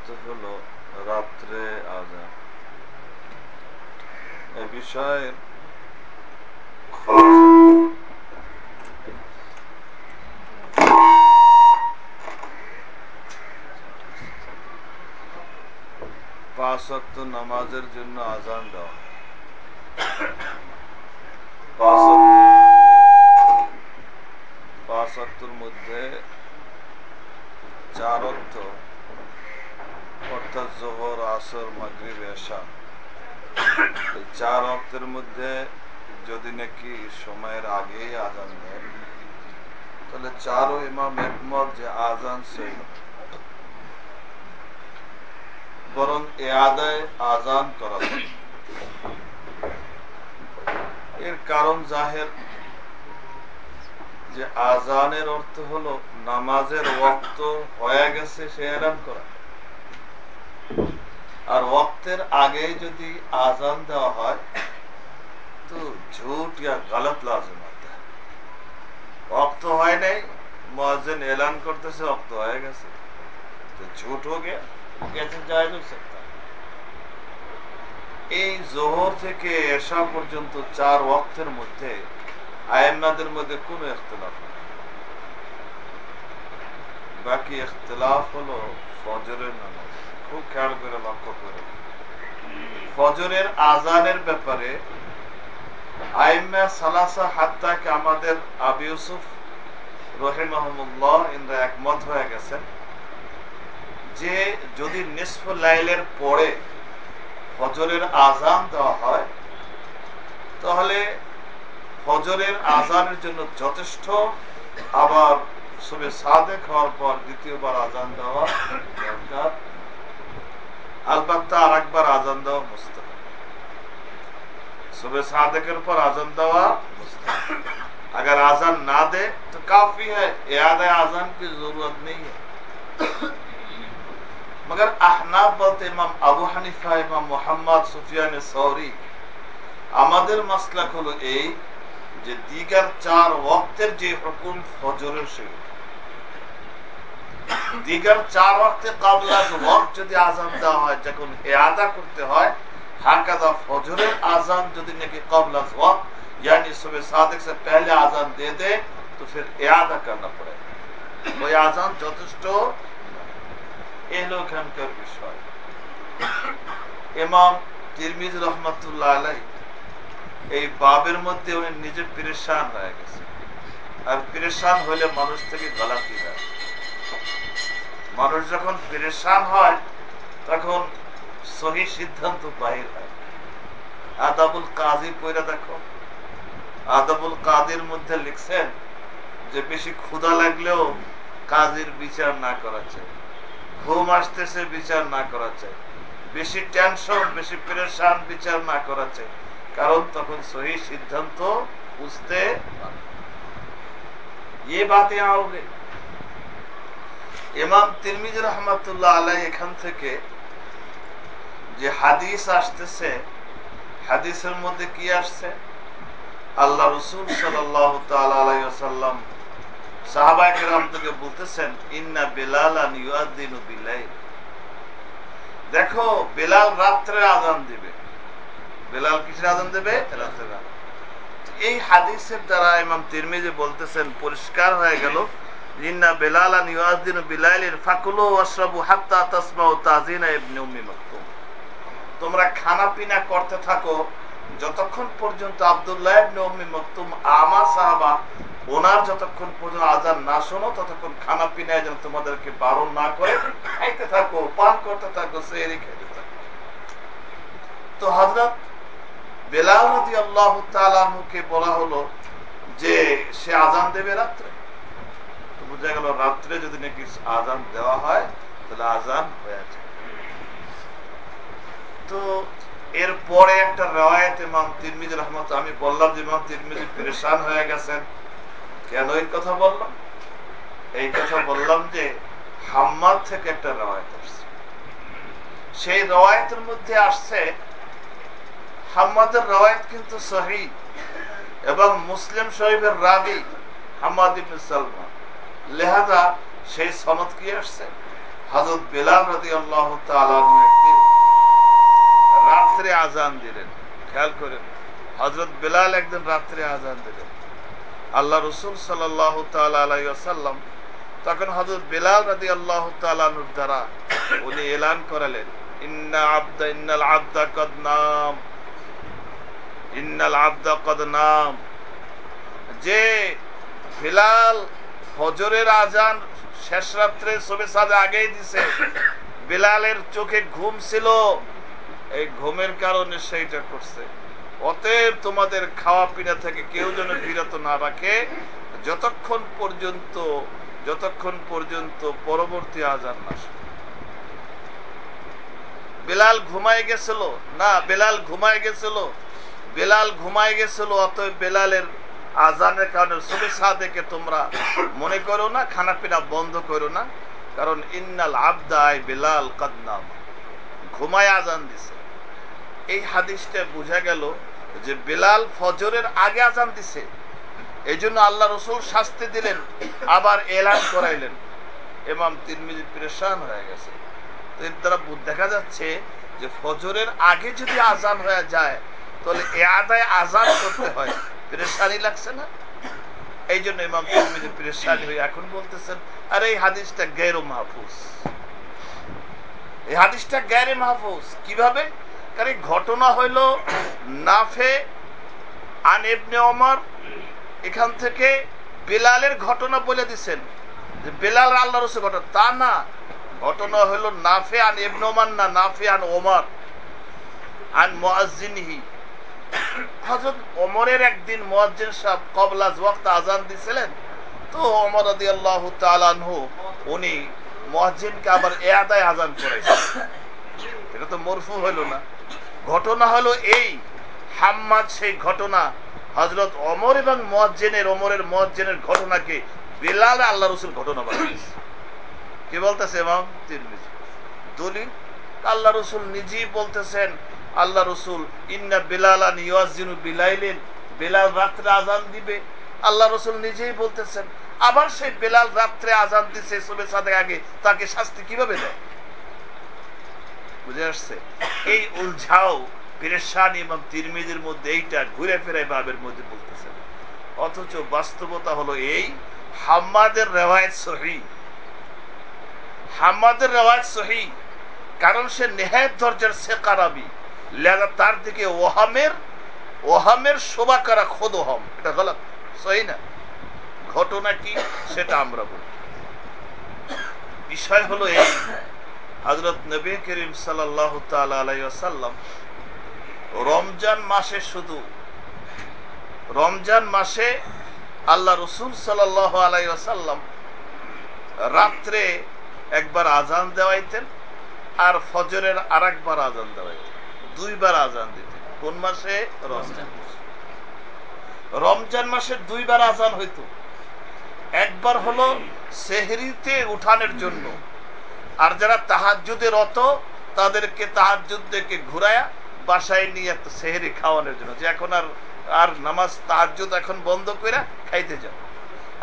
অর্থ হল রাত্রে আজান। এ বিষয়ের পাঁচ নামাজের জন্য আজান দেওয়া পাঁচ মধ্যে চার অর্থ অর্থাৎ জোহর, আসর এশা। এই চার অক্তের মধ্যে যদি নাকি সময়ের আজান তাহলে চারও ইমাম একমত যে আজান সেই বরং এ আদায় আজান করা এর কারণ জাহের যে আজানের অর্থ হলো, নামাজের ওক্ত হয়ে গেছে সে এলান করা। আর ওক্তের আগে যদি আজান দেওয়া হয়, তো ঝুট ইয়া গলত লাজম অক্ত হয় নাই মহাজন এলান করতেছে অক্ত হয়ে গেছে। তো ঝুট হো গিয়া গেছে যায় এই জোহর থেকে এসা পর্যন্ত চার ওয়াক্তের মধ্যে আয়েমাদের মধ্যে কোন ইখতলাফ বাকি ইখতলাফ হলো ফজরের নামাজ। খুব খেয়াল করে লক্ষ্য করে। ফজরের আজানের ব্যাপারে আমাদের আবি ইউসুফ রহিমাহমুল্লাহ ইন্দ্রা একমত হয়ে গেছেন যে যদি নিসফ লাইলের পরে ফজরের আজান দেওয়া হয়, তাহলে ফজরের আজানের জন্য যথেষ্ট আবার সবে সাদেক হওয়ার পর দ্বিতীয়বার আজান দেওয়া দরকার আলবাত্তা আর একবার আজান দেওয়া মুস্তাহ सुबह सादकर पर आजन दवा अगर आजन ना दे तो काफी है याद है आजन की जरूरत नहीं है मगर अहनाब বলতে ইমাম আবু হানিফা ইমাম মোহাম্মদ সুফিয়ান সৌরি আমাদের মাসলাক হলো এই যে দিগার চার ওয়াক্তের যে হুকুম ফজরের সে দিগার চার ওয়াক্তে কাবলা ওয়াক্ত যদি আজান দেওয়া হয় যখন এয়াদা করতে হয় हाकदा फजर आजान যদি নাকি कबल वक्त यानी सुबह सादिक से पहले आजान दे दे तो फिर इयादा करना पड़ेगा ওই আজান যথেষ্ট এলো এখানকার বিষয় ইমাম তিরমিজ রহমতুল্লাহ আলাই এই বাবের মধ্যে উনি নিজে পরেশান হয়ে গেছে আর পরেশান হলে মানুষ থেকে গলাতি হয় মানুষ যখন পরেশান হয় তখন সহি সিদ্ধান্ত বাহির হয় আদাবুল কাজী পয়রা দেখো আদাবুল কাদির মধ্যে লিখছেন যে বেশি ক্ষুধা লাগলেও কাজীর বিচার না করা চাই ঘুম আসতেছে বিচার না করা চাই বেশি টেনশন বেশি প্রেশান বিচার না করা চাই কারণ তখন সহি সিদ্ধান্ত বুঝতে ये बातें आओगे ইমাম তিরমিজ রহমতুল্লাহ আলাই এখান থেকে যে হাদিস আসতেছে হাদিসের মধ্যে কি আসছে? আল্লাহ রসুল সাল্লাম থেকে বলতেছেন ইন্না দেখো বেলাল রাত্রে আজান দিবে। বেলাল কিসের আজান দেবে? রাত্রে এই হাদিসের দ্বারা ইমাম তিরমিজি বলতেছেন পরিষ্কার হয়ে গেল তোমরা খানা পিনা করতে থাকো, যতক্ষণ পর্যন্ত আমার যতক্ষণ পর্যন্ত আজান না শোনো, ততক্ষণ খানা যেন তোমাদেরকে বারণ না করে খাইতে থাকো, পান করতে থাকো খাইতে তো হজরত বেলাল বলা হলো যে, সে আজান দেবে রাত্রে। বোঝা গেল রাত্রে যদি নাকি আজান দেওয়া হয়, তাহলে আজান হয়ে যায় তো এরপরে একটা রেওয়ায়ত ইমাম তিরমিজ রহমত আমি বললাম যে ইমাম তিরমিজি পরেশান হয়ে গেছেন। কেন এই কথা বললাম? এই কথা বললাম যে হাম্মাদ থেকে একটা রেওয়ায়ত আসছে। সেই রেওয়ায়তের মধ্যে আসছে, হাম্মাদের রেওয়ায়ত কিন্তু সহি এবং মুসলিম শরীফের রাবি হাম্মাদ ইবনে সালমান। লেহাজা সেই সনদ কি আসছে? হজরত বেলাল রাজি আল্লাহ একদিন রাত্রে আজান দিলেন। খেয়াল করেন হজরত বেলাল একদিন রাত্রে আজান দিলেন। আল্লাহ রসুল সাল্লাহ তাল্লাম তখন হজরত বেলাল রাজি আল্লাহ দ্বারা উনি এলান করালেন, ইন্না আবদা, ইন্নাল আবদা কদ নাম, ইন্নাল আবদা কদ নাম। যে বেলাল ফজরের আজান শেষ রাত্রে সবে সাজে আগেই দিছে। বেলালের চোখে ঘুম ছিল। এই ঘুমের কারণে সেইটা করছে। অতএব তোমাদের খাওয়া পিনা থেকে কেউ যেন বিরত না রাখে। যতক্ষণ পর্যন্ত যতক্ষণ পর্যন্ত পরবর্তী আজান না বেলাল ঘুমায় গেছিল। না, বেলাল ঘুমায় গেছিল। বেলাল ঘুমায় গেছিল, অতএব বেলালের আজানের কারণে শুভেচ্ছা সাদেকে তোমরা মনে করো না খানা পিনা বন্ধ করো না। কারণ ইন্নাল আবদায় বেলাল কাদনাম ঘুমায় আজান দিছে। এই হাদিসটা বোঝা গেল যে বেলাল ফজরের আগে আজান দিছে। এই জন্য আল্লাহ রসুল শাস্তি দিলেন, আবার এলান করাইলেন। এমাম তিরমিজি পরেশান হয়ে গেছে। তো এর দ্বারা দেখা যাচ্ছে যে ফজরের আগে যদি আজান হয়ে যায়, তাহলে এ আদায় আজান করতে হয়। পরেশানি লাগছে না? এই জন্য ইমাম তিরমিজি পরেশানি হয়ে এখন বলতেছেন, আরে এই হাদিসটা গের মাহফুজ। এই হাদিসটা গ্যারে মাহফুজ। কীভাবে? কারণ ঘটনা হইল নাফে আন এবনে অমর এখান থেকে বেলালের ঘটনা বলে দিচ্ছেন যে বেলাল আল্লাহ রসুল ঘটনা, তা না। ঘটনা হইল নাফে আন এবনে ওমান না নাফে আন ওমর, আন মোয়াজিনহি হজরত ওমরের একদিন মোয়াজ্জিন সাহেব কবলাজ ওয়াক্ত আজান দিছিলেন, তো ওমর আদি আল্লাহ তালানহু উনি মহাজিনকে আবার এ আজান করেছে এটা তো মরফু হইল না। ঘটনা হলো এই, হাম্মাদ সেই ঘটনা হজরত অমর এবং মজ্জেনের অমরের মজ্জেনের ঘটনাকে বেলাল আল্লাহ রসুল ঘটনা বানিয়েছে কে বলতেছে এমাম তিরমিজি? দলিল, আল্লাহ রসুল নিজেই বলতেছেন আল্লাহ রসুল, ইন্না বেলাল ইয়াজিনু বিলাইলেন বেলাল রাত্রে আজান দিবে। আল্লাহ রসুল নিজেই বলতেছেন, আবার সেই বেলাল রাত্রে আজান দিছে সবে সাথে আগে, তাকে শাস্তি কীভাবে দেয়? বুঝে আসছে? এই উলঝাও পেরেশান এবং তিরমিদের মধ্যে এইটা ঘুরে ফিরে বাবের মধ্যে বলতেছেন অথচ বাস্তবতা হলো এই, হাম্মাদের রেওয়ায়ত সহি। হাম্মাদের রেওয়ায়ত সহি, কারণ সে নেহায়ত ধৈর্যের সে কারাবি লেগা তার দিকে ওহামের ওহামের শোভা করা খোদ ওহম। এটা গলত, সহি না? ঘটনা কি? সেটা আমরা বলি। বিষয় হলো এই হজরত নবী করিম আলাইসাল্লাম রমজান মাসে শুধু, রমজান মাসে আল্লাহ রসুল আলাইসাল্লাম রাত্রে একবার আজান দেওয়াইতেন আর ফজরের আর একবার আজান দেওয়াইতেন। দুইবার আজান দিতেন কোন মাসে? রমজান। রমজান মাসে দুইবার আজান হইতো। একবার হলো সেহরিতে উঠানের জন্য। আর যারা তাহাজুদে রত, তাদেরকে তাহাজুদ থেকে ঘুরায়া বাসায় নিয়ে একটা সেহেরি খাওয়ানোর জন্য। যে এখন আর আর নামাজ তাহাজুদ এখন বন্ধ করে খাইতে যাও।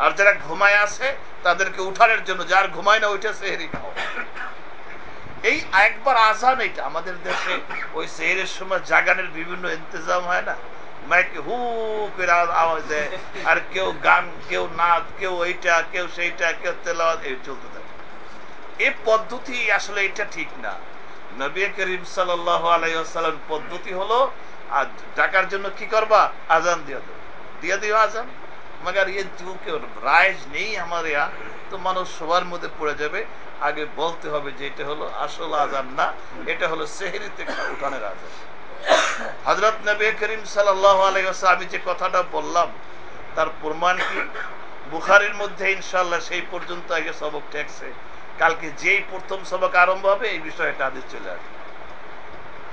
আর যারা ঘুমায় আছে, তাদেরকে উঠানের জন্য। যার ঘুমায় না, ওইটা সেহেরি খাও এই একবার আজান এইটা আমাদের দেশে ওই সেহেরের সময় জাগানের বিভিন্ন ইন্তজাম হয় না? আর কেউ গান, কেউ নাচ, কেউ এইটা, কেউ সেইটা, কেউ তেলাওয়াত চলতে থাকে। এই পদ্ধতি আসলে এটা ঠিক না। নবী করিম সাল্লাহ আলাইসাল্লাম পদ্ধতি হলো আর ডাকার জন্য কি করবা? আজান দিয়ে দেবো দিয়ে দিও আজান। মগার ইয়ে রাইজ নেই আমার ইয়া। তো মানুষ সবার মধ্যে পড়ে যাবে। আগে বলতে হবে যে এটা হলো আসল আজান না, এটা হলো সেহেরিতে উঠানের আজান হজরত নবী করিম সাল্লাহ আমি যে কথাটা বললাম, তার প্রমাণ কি? বুখারির মধ্যে ইনশাল্লাহ সেই পর্যন্ত আগে সবক ঠেকছে কালকে যেই প্রথম সবক আরম্ভ হবে, এই বিষয়টা আদেশ চলে আসবে।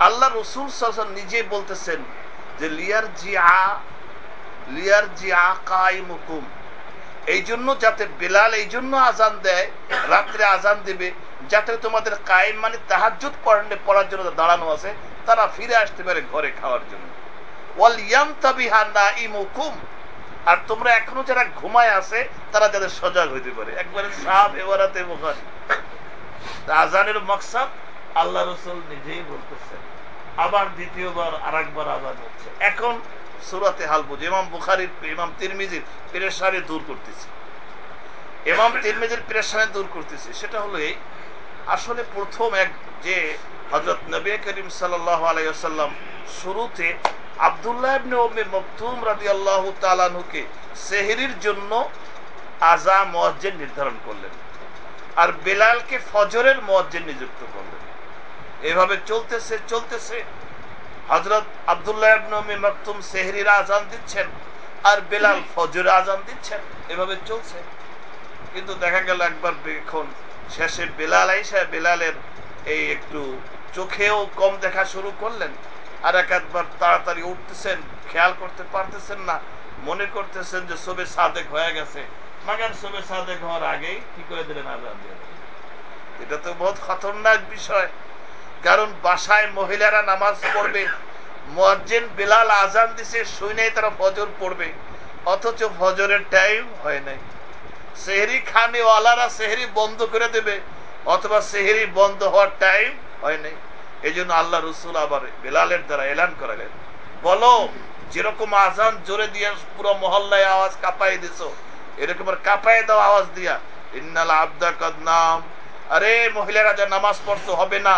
আল্লাহ রসুল সাল নিজে বলতেছেন যে লিয়ার জি আ লিয়ার জি আ কাই মুকুম এই জন্য যাতে বেলাল এই জন্য আজান দেয়, রাত্রে আজান দেবে, যাতে তোমাদের কায়েম মানে তাহাজুদ পড়ানে পড়ার জন্য দাঁড়ানো আছে, তারা ফিরে আসতে পারে ঘরে খাওয়ার জন্য। ওয়াল ইয়াম না আর তোমরা এখনও যারা ঘুমায় আছে, তারা যাদের সজাগ হইতে পারে। একবারে সাপ এবারাতে আজানের মকসাদ, আল্লাহ রসুল নিজেই বলতেছেন, আবার দ্বিতীয়বার আর একবার আজান হচ্ছে। এখন সুরাতে হাল বুঝে। ইমাম বুখারির, ইমাম তিরমিজির পেরেশানি দূর করতেছি। ইমাম তিরমিজির পেরেশানি দূর করতেছি। সেটা হলো এই, আসলে প্রথম এক যে হজরত নবী করিম সাল্লাহ আলাইসাল্লাম শুরুতে আবদুল্লাহ ইবনে উম্মে মকতুম রাদিয়াল্লাহু তাআলাহুকে সেহরির জন্য আজা মুয়াজ্জিন নির্ধারণ করলেন আর বেলালকে ফজরের মুয়াজ্জিন নিযুক্ত করলেন। এভাবে চলতেছে চলতেছে। হযরত আব্দুল্লাহ সেহরির আজান দিচ্ছেন আর বেলাল ফজরের আজান দিচ্ছেন। এভাবে চলছে। কিন্তু দেখা গেল একবার এখন শেষে বেলাল আইসা বেলালের এই একটু চোখেও কম দেখা শুরু করলেন। আর এক একবার তাড়াতাড়ি উঠতেছেন, খেয়াল করতে পারতেছেন না, মনে করতেছেন যে সবে সাদেক হয়ে গেছে। মাগার সবে সাদেক হওয়ার আগেই কি করে দিলেন আজান দিয়ে এটা তো বহুত খতরনাক বিষয়। কারণ বাসায় মহিলারা নামাজ পড়বে। মুয়াজ্জিন বেলাল আজান দিছে শুনেই তারা ফজর পড়বে। অথচ ফজরের টাইম হয় নাই। সেহরি খানে ওয়ালারা সেহরি বন্ধ করে দেবে, অথবা সেহরি বন্ধ হওয়ার টাইম হয় নাই। এই জন্য আল্লাহ রসুল আবার বেলালের দ্বারা এলান করালেন। বলো, যেরকম আজান জোরে দিয়ে পুরো মহল্লায় আওয়াজ কাঁপাই দিছ, এরকম কাঁপাই দাও আওয়াজ দিয়া। ইন্নাল আবদা কদ নাম। আরে মহিলারা যা নামাজ পড়তে হবে না।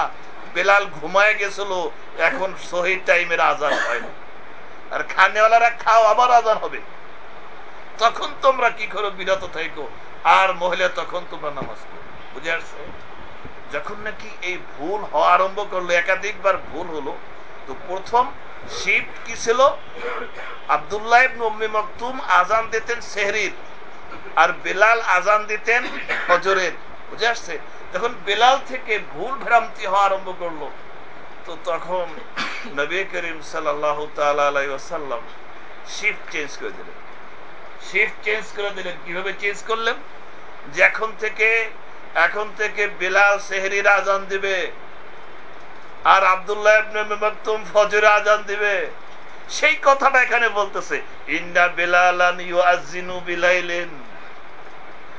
বেলাল ঘুমায় গেছিল, এখন শহীদ টাইমের আজান হয় না। আর খানেওয়ালারা খাও, আবার আজান হবে। তখন তোমরা কি করো, বিরত থাকো আর মহিলা তখন তোমরা নামাজ পড়ো। বুঝে আসছে? যখন নাকি এই ভুল হওয়া আরম্ভ করল, একাধিকবার ভুল হলো, তো প্রথম শিব কি ছিল? আবদুল্লাহ ইবনে মকতুম আজান দিতেন সেহরির, আর বেলাল আজান দিতেন হজরের বুঝে আসছে? যখন বেলাল থেকে ভুল ভ্রান্তি হওয়া আরম্ভ করল, তো তখন নবী করিম সাল্লাহ তাল্লাম শিফট চেঞ্জ করে দিলেন। শিফট চেঞ্জ করে দিলেন, কীভাবে চেঞ্জ করলেন? যে এখন থেকে এখন থেকে বেলাল সেহরির আজান দিবে, আর আব্দুল্লাহ ইবনে মাকতুম আজান দিবে। সেই কথাটা এখানে বলতেছে, ইন্না বেলালান ইউআজ্জিনু বিলাইলিন।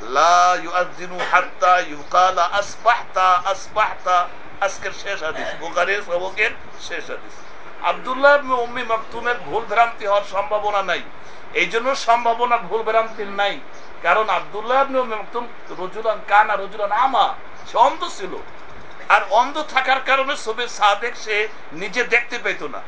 ভুল ভ্রান্তি হওয়ার সম্ভাবনা নাই। এই জন্য সম্ভাবনা ভুল ভ্রান্তির নাই। কারণ আব্দুল্লাহ অন্ধ ছিল। আর অন্ধ থাকার কারণে সবে সাদেক সে নিজে দেখতে পেত না।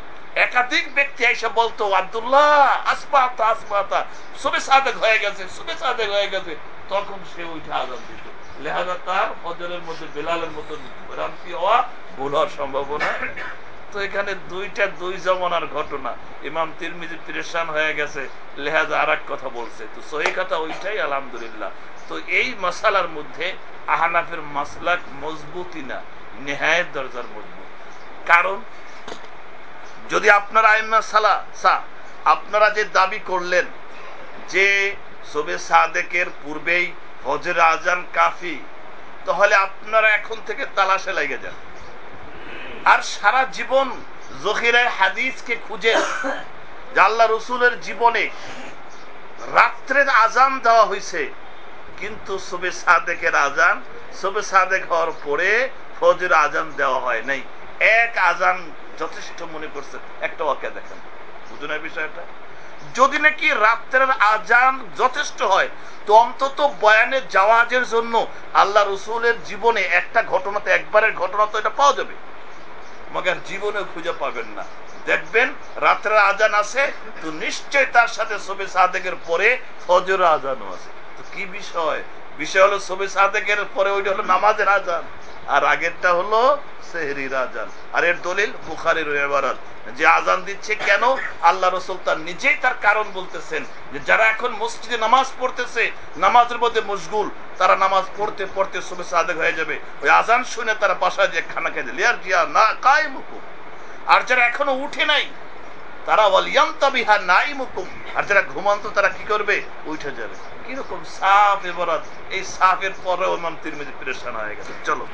একাধিক ব্যক্তি এসে বলতো, আব্দুল্লাহ আসপাতা আসপাতা সবে সাদেক হয়ে গেছে, সবে সাদেক হয়ে গেছে। তখন সে উঠে আজান দিত। লেহাজা তার ফজরের মধ্যে বেলালের মতো ভ্রান্তি হওয়া ভুল হওয়ার সম্ভাবনা। তো এখানে দুইটা, দুই জমানার ঘটনা। ইমাম তিরমিজি পরেশান হয়ে গেছে, লেহাজা আর কথা বলছে। তো সহি কথা ওইটাই, আলহামদুলিল্লাহ। তো এই মশালার মধ্যে আহানাফের মাসলাক মজবুতি না নেহায়ের দরজার মজবুত। কারণ যদি আপনারা আইমা সালা, সা, আপনারা যে দাবি করলেন যে সবে সাদেকের পূর্বেই হজর আজান কাফি, তাহলে আপনারা এখন থেকে তালাশে লেগে যান। আর সারা জীবন জহিরায় হাদিসকে খুঁজে আল্লাহ রসুলের জীবনে রাত্রের আজান দেওয়া হয়েছে কিন্তু সবে সাদেকের আজান সবে সাদেক হওয়ার পরে ফজর আজান দেওয়া হয় নাই। এক আজান যথেষ্ট মনে করছে, একটা ওয়াকে দেখেন। বুঝুন বিষয়টা? যদি নাকি রাত্রের আজান যথেষ্ট হয়, তো অন্তত বয়ানের জাওয়াজের জন্য আল্লাহ রসুলের জীবনে একটা ঘটনাতে একবারের ঘটনা তো এটা পাওয়া যাবে। মগার জীবনে খুঁজে পাবেন না। দেখবেন রাত্রের আজান আছে, তো নিশ্চয় তার সাথে সবে সাদেকের পরে ফজর আজানও আছে। তো কি বিষয়? বিষয় হলো সবে সাদেকের পরে ওইটা হলো নামাজের আজান আর আগেরটা হলো সেহরির আর এর দলিল বুখারির যে আজান দিচ্ছে কেন? আল্লাহ রসুল তার নিজেই তার কারণ বলতেছেন যে যারা এখন মসজিদে নামাজ পড়তেছে, নামাজের মধ্যে মশগুল, তারা নামাজ পড়তে পড়তে শুভে সাদেক হয়ে যাবে। ওই আজান শুনে তারা বাসায় যে খানা খেয়ে দিলে আর জিয়া না কায় মুকুম আর যারা এখনও উঠে নাই, তারা ওয়ালিয়ান্তা বিহা নাই মুকুম আর যারা ঘুমান্ত, তারা কি করবে? উঠে যাবে। কীরকম সাফ এবারত। এই সাফের পরেও ইমাম তিরমিজি প্রেশান হয়ে গেছে। চলো।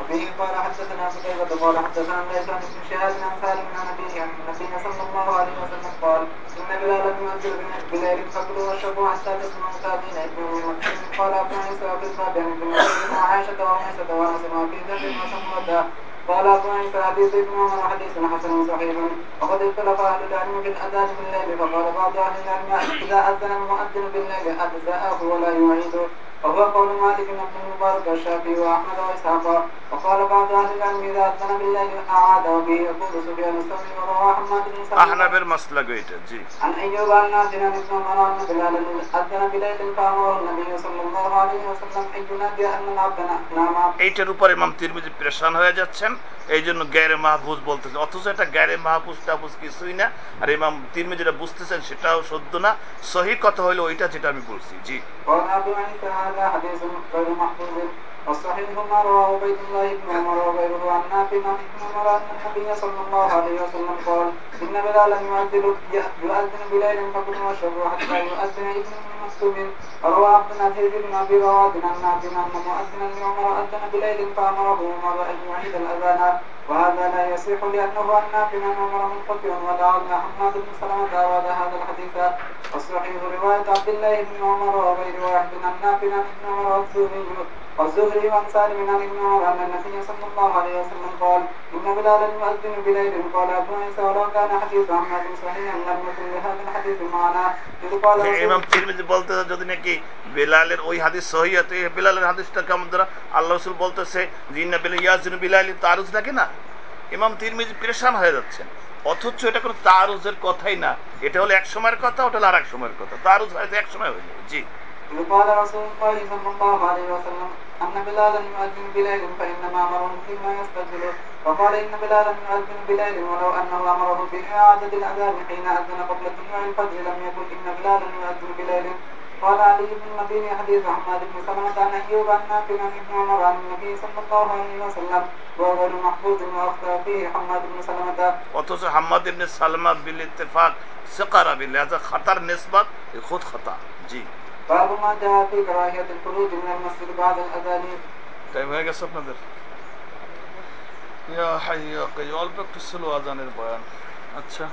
وفيه قال حدثنا قتيبة قال حدثنا ليس عن ابن شهاب عن سالم عن أبيه عن النبي صلى الله عليه وسلم قال إن بلالا يؤذن بليل فكلوا واشربوا حتى تسمعوا تأذين ابن قال أبو عيسى في الباب عن ابن مسعود وعائشة وعيسى وأنس وأبي ذر وسمرة. قال أبو عيسى حديث ابن عمر حديث حسن صحيح. وقد اختلف أهل العلم في الأذان بالليل فقال بعض أهل العلم إذا أذن المؤذن بالليل أجزاءه ولا يعيده. وهو قول مالك بن المبارك والشافعي واحمد واسحاق وقال بعض اهل العلم اذا اذن بالليل اعاد وبه يقول سفيان الثوري وروى حماد بن سلمة আহনাবের মাসলাগ এটা জি عن ايوب عن نافع عن ابن عمر ان بلالا اذن بليل فامره النبي صلى الله عليه وسلم ان ينادي ان العبد نام এইটার উপর ইমাম তিরমিজি প্রেশান হয়ে যাচ্ছেন এই জন্য গ্যারে মাহফুজ বলতেছে অথচ এটা গ্যারে মাহফুজ টাহফুজ কিছুই না আর ইমাম তিরমিজি যেটা বুঝতেছেন সেটাও সত্য না সহি কথা হইলো ওইটা যেটা আমি বলছি জি قال ابو عيسى هذا حديث غير محفوظ. والصحيح ما رواه عبيد الله بن عمر وغيره عن نافع عن ابن عمر أن النبي صلى الله عليه وسلم قال إن بلالا يؤذن يؤذن بليل فكلوا واشربوا حتى يؤذن ابن مكتوم وروى عبد العزيز بن أبي رواد عن نافع أن مؤذنا لعمر أذن بليل فأمره عمر أن يعيد الأذان. وهذا لا يصح لأنه عن نافع عن عمر منقطع ولعل حماد بن سلمة اراد هذا الحديث. والصحيح رواية عبد الله بن عمر وغير واحد عن نافع عن ابن عمر والزهري والزهري عن سالم ابن عمر أن النبي صلى الله عليه وسلم قال ان بلالا يؤذن بليل قال ابو عيسى ولو كان حديث عماد صحيحا لم يكن لهذا الحديث معنى اذ قال رسول ইমাম তিরমিজি বলতেছে যদি নাকি বেলালের ওই হাদিস সহি হতো এই বেলালের হাদিসটা কেমন দ্বারা আল্লাহ রসুল বলতেছে জিন্না বেলা ইয়াজিন বিলালি তারুজ নাকি না ইমাম তিরমিজি প্রেশান হয়ে যাচ্ছেন অথচ এটা কোনো তারুজের কথাই না এটা হলো এক সময়ের কথা ওটা হলো আর এক সময়ের কথা তারুজ হয়তো এক সময় হয়ে যায় জি إذ قال رسول الله صلى الله عليه وسلم أن بلالا يؤذن بليل فإنما أمره فيما يستجله وقال إن بلالا يؤذن بليل ولو أنه أمره بإعادة الأذان حين أذن قبل طلوع الفجر لم يكن إن بلالا يؤذن بليل قال علي بن المديني حديث حماد بن سلمة عن أيوب عن نافع عن ابن عمر عن النبي صلى الله عليه وسلم وهو غير محفوظ وأخطأ فيه حماد بن سلمة অথচ হাম্মাদ ইবনে সালমা বিল ইত্তেফাক সিকারা বিল লিহাজা খাতার নিসবত এ খুদ খাতা জি باب ما جاء في كراهية الخروج من المسجد بعد الأذان টাইম হয়ে গেছে আপনাদের ইয়া হাই ইয়া কাইয়ুম। অল্প একটু ছিল আজানের বয়ান আচ্ছা